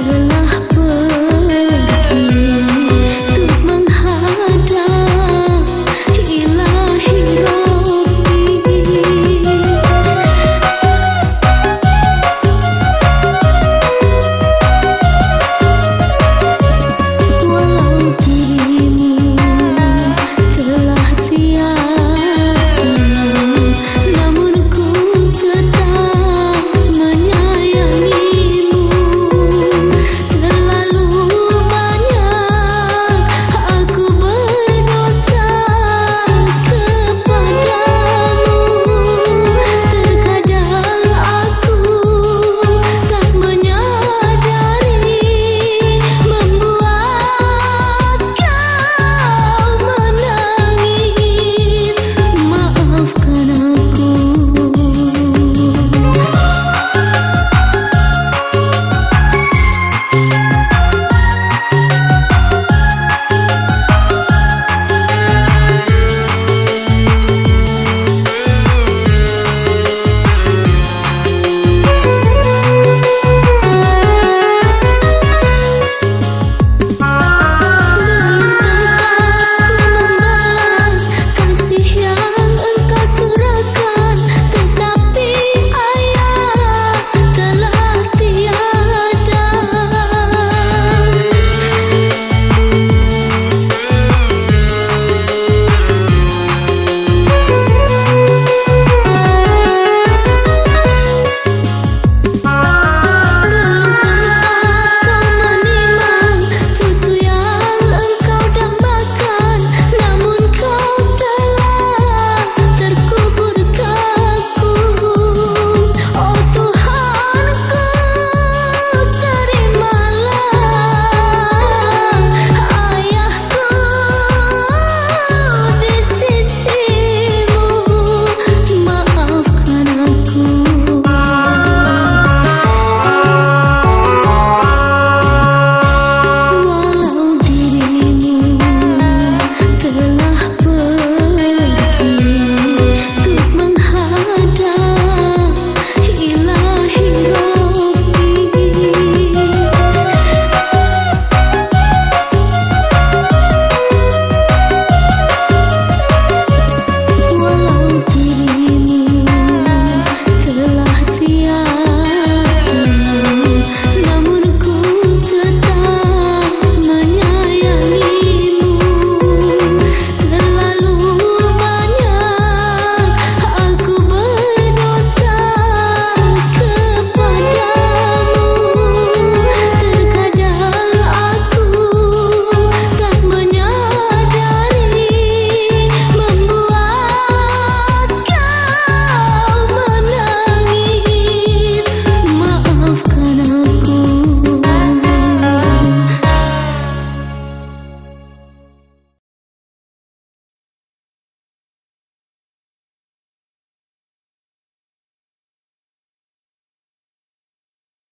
still alive